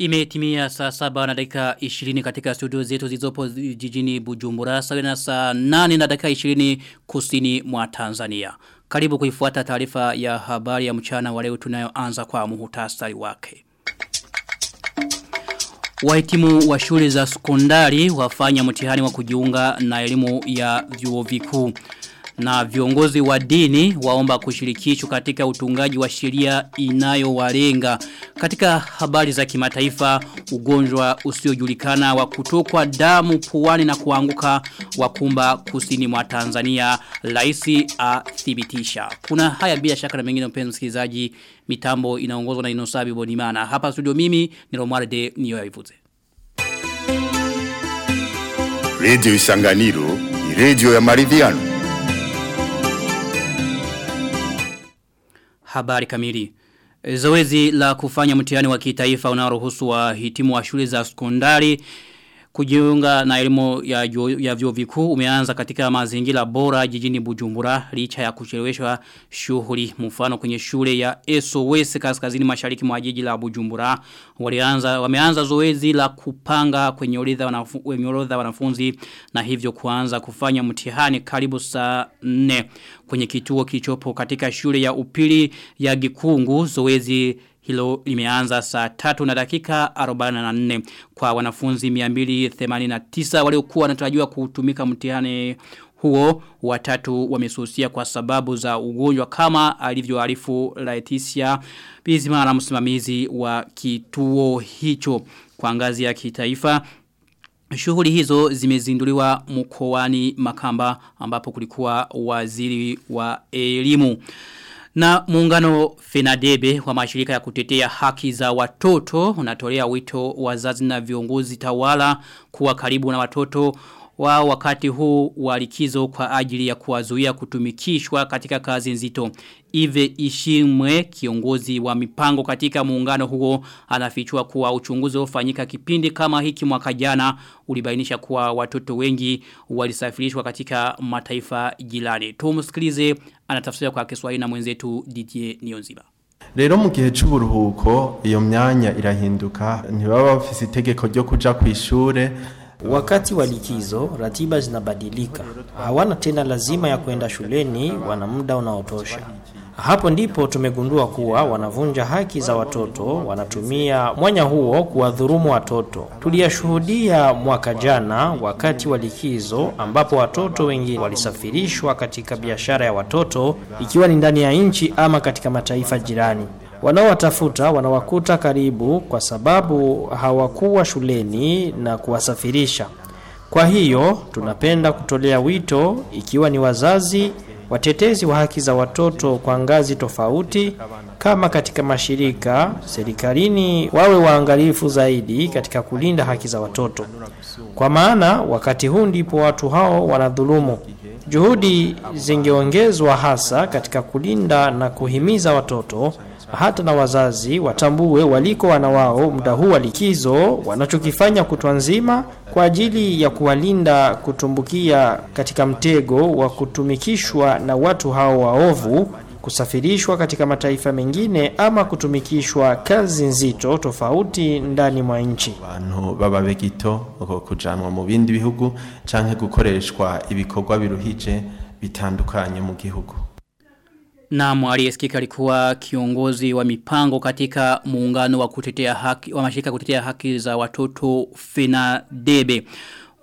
Imetimia saa saba na dakika 20 katika studio zetu zilizopo jijini Bujumbura sawa na saa 8 na dakika 20 kusini mwa Tanzania. Karibu kuifuata taarifa ya habari ya mchana wa leo tunayoanza kwa muhutasari wake. Wahitimu wa shule za sekondari wafanya mtihani wa kujiunga na elimu ya vyuo vikuu na viongozi wa dini waomba kushirikishwa katika utungaji wa sheria inayowalenga. Katika habari za kimataifa ugonjwa usiojulikana wa kutokwa damu puani na kuanguka wakumba kusini mwa Tanzania laisi athibitisha. Kuna haya bila shaka na mengine mpenzi msikilizaji mitambo inaongozwa na Inosabi Bonimana. Hapa studio mimi ni Romualde Niyoyavivuze Radio Isanganiro ni radio ya maridhiano Habari kamili. Zoezi la kufanya mtihani wa kitaifa unaoruhusu wahitimu wa shule za sekondari kujiunga na elimu ya, ya vyuo vikuu umeanza katika mazingira bora jijini Bujumbura licha ya kucheleweshwa shughuli. Mfano kwenye shule ya SOS kaskazini mashariki mwa jiji la Bujumbura walianza wameanza zoezi la kupanga kwenye orodha wanafu, wanafunzi na hivyo kuanza kufanya mtihani karibu saa 4 kwenye kituo kichopo katika shule ya upili ya Gikungu zoezi hilo limeanza saa tatu na dakika 44 kwa wanafunzi 289 waliokuwa wanatarajiwa kutumika mtihani huo watatu wamesusia kwa sababu za ugonjwa kama alivyoarifu Laeticia Bizimana msimamizi wa kituo hicho kwa ngazi ya kitaifa Shughuli hizo zimezinduliwa mkoani Makamba ambapo kulikuwa waziri wa elimu. Na muungano Fenadebe wa mashirika ya kutetea haki za watoto unatolea wito wazazi na viongozi tawala kuwa karibu na watoto wao wakati huu walikizo kwa ajili ya kuwazuia kutumikishwa katika kazi nzito. Ive Ishimwe kiongozi wa mipango katika muungano huo anafichua kuwa uchunguzi ufanyika kipindi kama hiki mwaka jana ulibainisha kuwa watoto wengi walisafirishwa katika mataifa jirani. Tumsikilize anatafsiri kwa Kiswahili na mwenzetu Didier Nionziba. Rero mu gihe c'uburuhuko iyo myanya irahinduka ntibaba bafise itegeko ryo kuja kw'ishure Wakati wa likizo ratiba zinabadilika, hawana tena lazima ya kwenda shuleni, wana muda unaotosha. Hapo ndipo tumegundua kuwa wanavunja haki za watoto, wanatumia mwanya huo kuwadhurumu watoto. Tuliyashuhudia mwaka jana wakati wa likizo, ambapo watoto wengi walisafirishwa katika biashara ya watoto, ikiwa ni ndani ya nchi ama katika mataifa jirani. Wanaowatafuta wanawakuta karibu kwa sababu hawakuwa shuleni na kuwasafirisha. Kwa hiyo tunapenda kutolea wito ikiwa ni wazazi, watetezi wa haki za watoto kwa ngazi tofauti kama katika mashirika serikalini wawe waangalifu zaidi katika kulinda haki za watoto. Kwa maana wakati huu ndipo watu hao wanadhulumu. Juhudi zingeongezwa hasa katika kulinda na kuhimiza watoto hata na wazazi watambue waliko wana wao muda huu wa likizo wanachokifanya kutwa nzima kwa ajili ya kuwalinda kutumbukia katika mtego wa kutumikishwa na watu hao waovu kusafirishwa katika mataifa mengine ama kutumikishwa kazi nzito tofauti ndani mwa nchi. Abantu baba begito kujanwa mu bindi bihugu canke gukoreshwa ibikorwa biruhije bitandukanye mu gihugu. Na aliyesikika alikuwa kiongozi wa mipango katika muungano wa kutetea haki wa mashirika kutetea haki za watoto Fenadebe.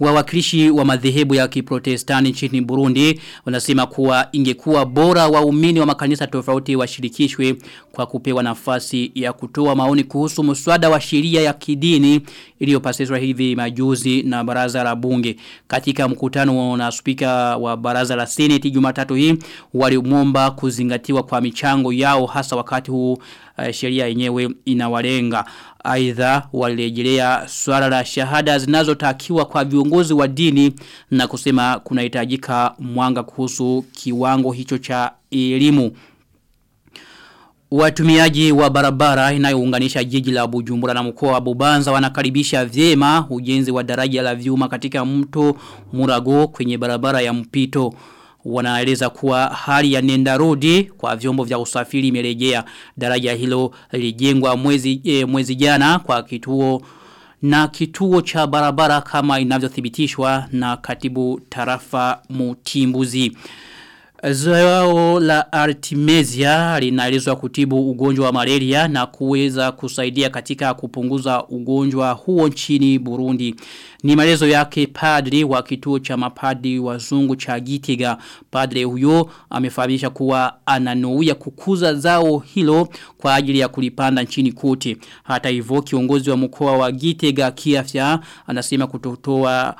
Wawakilishi wa madhehebu ya kiprotestani nchini Burundi wanasema kuwa ingekuwa bora waumini wa makanisa tofauti washirikishwe kwa kupewa nafasi ya kutoa maoni kuhusu mswada wa sheria ya kidini iliyopasishwa hivi majuzi na baraza la bunge. Katika mkutano na spika wa baraza la seneti Jumatatu hii walimwomba kuzingatiwa kwa michango yao hasa wakati huu uh, sheria yenyewe inawalenga. Aidha walirejelea swala la shahada zinazotakiwa kwa viongozi wa dini na kusema kunahitajika mwanga kuhusu kiwango hicho cha elimu. Watumiaji wa barabara inayounganisha jiji la Bujumbura na mkoa wa Bubanza wanakaribisha vyema ujenzi wa daraja la vyuma katika mto Murago kwenye barabara ya mpito. Wanaeleza kuwa hali ya nenda rodi kwa vyombo vya usafiri imerejea daraja hilo lilijengwa mwezi e, mwezi jana kwa kituo na kituo cha barabara kama inavyothibitishwa na katibu tarafa Mutimbuzi. Zao la Artemisia linaelezwa kutibu ugonjwa wa malaria na kuweza kusaidia katika kupunguza ugonjwa huo nchini Burundi. Ni maelezo yake padri wa kituo cha mapadi wazungu cha Gitega. Padri huyo amefahamisha kuwa ananuia kukuza zao hilo kwa ajili ya kulipanda nchini kote. Hata hivyo kiongozi wa mkoa wa Gitega kiafya anasema kutotoa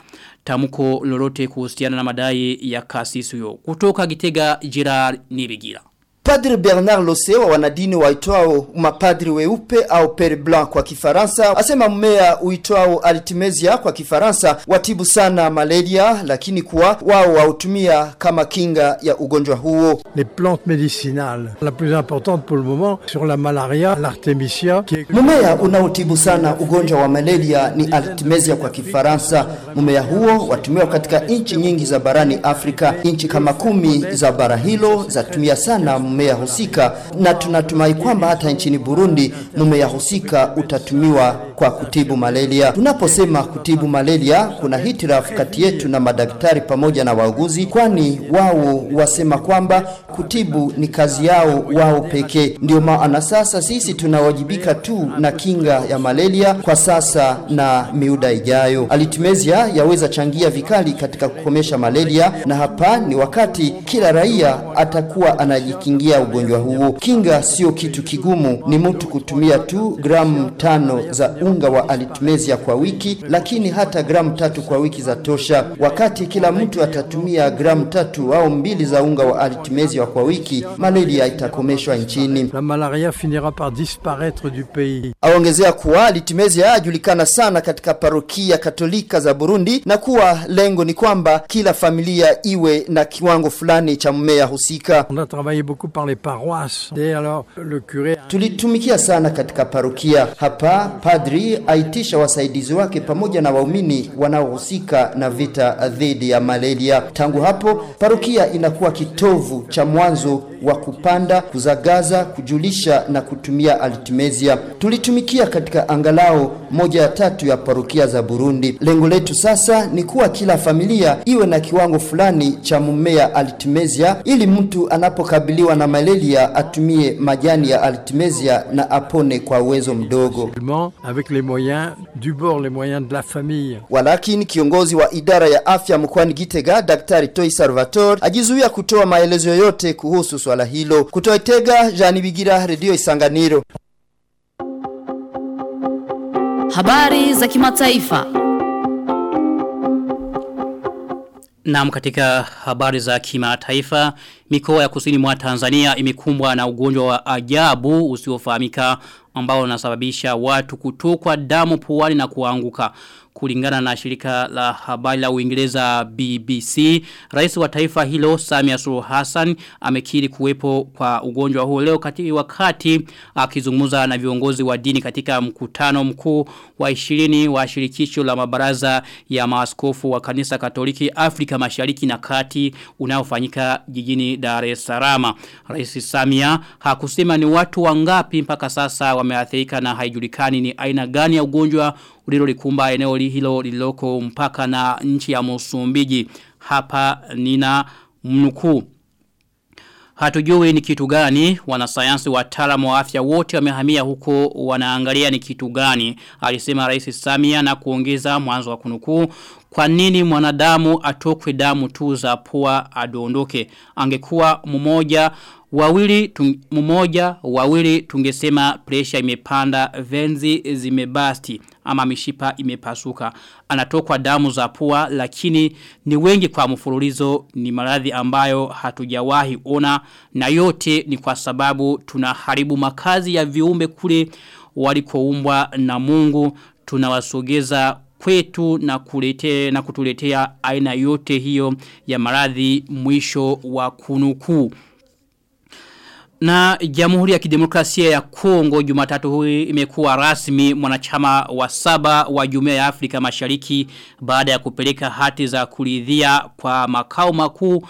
tamko lorote kuhusiana na madai ya kasisi huyo. Kutoka Gitega Gerard Nibigira. Padri Bernard Loseo, wa wanadini waitwao mapadri weupe au pere blanc kwa kifaransa asema mmea uitwao artemisia kwa kifaransa watibu sana malaria lakini kuwa wao wautumia kama kinga ya ugonjwa huo. Les plantes médicinales, la plus importante pour le moment sur la malaria, l'artemisia Mmea unaotibu sana ugonjwa wa malaria ni artemisia kwa kifaransa. Mmea huo watumiwa katika nchi nyingi za barani Afrika. Nchi kama kumi za bara hilo zatumia sana mmea husika, na tunatumai kwamba hata nchini Burundi mmea husika utatumiwa kwa kutibu malaria. Tunaposema kutibu malaria, kuna hitirafu kati yetu na madaktari pamoja na wauguzi, kwani wao wasema kwamba kutibu ni kazi yao wao pekee. Ndio maana sasa sisi tunawajibika tu na kinga ya malaria kwa sasa na miuda ijayo. Alitimezia yaweza changia vikali katika kukomesha malaria, na hapa ni wakati kila raia atakuwa anajikingia ugonjwa huo. Kinga sio kitu kigumu, ni mtu kutumia tu gramu tano za unga wa artemisia kwa wiki, lakini hata gramu tatu kwa wiki za tosha. Wakati kila mtu atatumia gramu tatu au mbili za unga wa artemisia kwa wiki, malaria itakomeshwa nchini. la malaria finira par disparaître du pays. Aongezea kuwa artemisia ajulikana sana katika parokia katolika za Burundi na kuwa lengo ni kwamba kila familia iwe na kiwango fulani cha mmea husika. On a travaillé beaucoup par les paroisses. Et alors, le curé Tulitumikia sana katika parokia hapa. Padri aitisha wasaidizi wake pamoja na waumini wanaohusika na vita dhidi ya malaria. Tangu hapo, parokia inakuwa kitovu cha mwanzo wa kupanda, kuzagaza, kujulisha na kutumia altimezia Tulitumikia katika angalau moja ya tatu ya parokia za Burundi. Lengo letu sasa ni kuwa kila familia iwe na kiwango fulani cha mmea artemisia, ili mtu anapokabiliwa na malaria atumie majani ya altimezia na apone kwa uwezo mdogo. Avec les moyens du bord, les moyens de la famille. Walakini kiongozi wa idara ya afya mkoani Gitega, Daktari Toi Salvatore ajizuia kutoa maelezo yoyote kuhusu swala hilo. Kutoa Itega, Jani Bigira, Redio Isanganiro. Habari za kimataifa. Naam katika habari za kimataifa, mikoa ya kusini mwa Tanzania imekumbwa na ugonjwa wa ajabu usiofahamika ambao unasababisha watu kutokwa damu puani na kuanguka. Kulingana na shirika la habari la Uingereza BBC, rais wa taifa hilo Samia Suluhu Hassan amekiri kuwepo kwa ugonjwa huo leo kati wakati akizungumza na viongozi wa dini katika mkutano mkuu wa 20 wa shirikisho la mabaraza ya maaskofu wa kanisa Katoliki Afrika Mashariki na Kati unaofanyika jijini Dar es Salaam. Rais Samia hakusema ni watu wangapi mpaka sasa wameathirika na haijulikani ni aina gani ya ugonjwa ulilolikumba eneo hilo lililoko mpaka na nchi ya Msumbiji. Hapa nina mnukuu. Hatujui ni kitu gani, wanasayansi wataalamu wa afya wote wamehamia huko wanaangalia ni kitu gani. Alisema rais Samia na kuongeza mwanzo wa kunukuu. Kwa nini mwanadamu atokwe damu tu za pua adondoke? Angekuwa mmoja wawili tung, mmoja wawili tungesema presha imepanda venzi zimebasti ama mishipa imepasuka. Anatokwa damu za pua lakini ni wengi kwa mfululizo ni maradhi ambayo hatujawahi ona na yote ni kwa sababu tunaharibu makazi ya viumbe kule walikoumbwa na Mungu. Tunawasogeza kwetu na kulete na kutuletea aina yote hiyo ya maradhi mwisho wa kunukuu na Jamhuri ya Kidemokrasia ya Kongo Jumatatu hui imekuwa rasmi mwanachama wa saba wa Jumuiya ya Afrika Mashariki baada ya kupeleka hati za kuridhia kwa makao makuu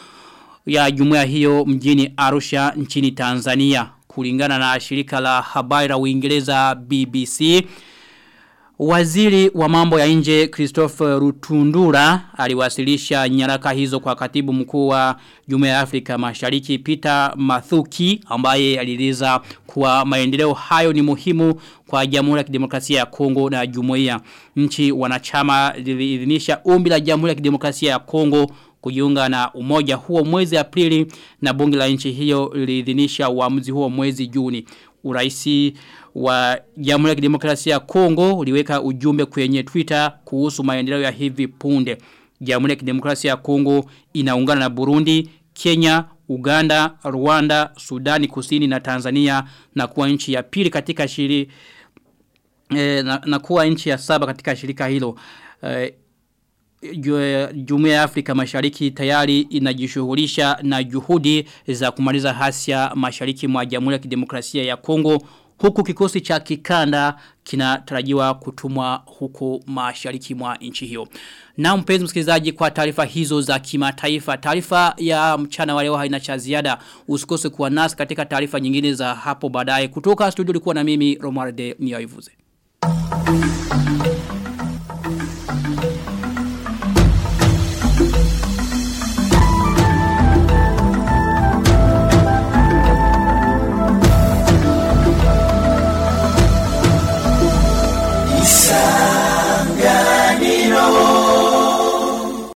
ya jumuiya hiyo mjini Arusha nchini Tanzania. Kulingana na shirika la habari la Uingereza BBC Waziri wa mambo ya nje Christopher Rutundura aliwasilisha nyaraka hizo kwa katibu mkuu wa Jumuiya ya Afrika Mashariki Peter Mathuki ambaye alieleza kuwa maendeleo hayo ni muhimu kwa Jamhuri ya Kidemokrasia ya Kongo na Jumuiya. Nchi wanachama ziliidhinisha ombi la Jamhuri ya Kidemokrasia ya Kongo kujiunga na umoja huo mwezi Aprili na bunge la nchi hiyo liliidhinisha uamuzi huo mwezi Juni. Uraisi wa Jamhuri ya Kidemokrasia ya Kongo uliweka ujumbe kwenye Twitter kuhusu maendeleo ya hivi punde. Jamhuri ya Kidemokrasia ya Kongo inaungana na Burundi, Kenya, Uganda, Rwanda, Sudani Kusini na Tanzania na kuwa nchi ya pili katika shiri eh, na, na kuwa nchi ya saba katika shirika hilo. Eh, Jumuiya ya Afrika Mashariki tayari inajishughulisha na juhudi za kumaliza hasia mashariki mwa Jamhuri ya Kidemokrasia ya Kongo huku kikosi cha kikanda kinatarajiwa kutumwa huko mashariki mwa nchi hiyo. Na mpenzi msikilizaji kwa taarifa hizo za kimataifa, taarifa ya mchana wa leo haina cha ziada. Usikose kuwa nasi katika taarifa nyingine za hapo baadaye. Kutoka studio ulikuwa na mimi Romualde Niyoivuze. Thank you.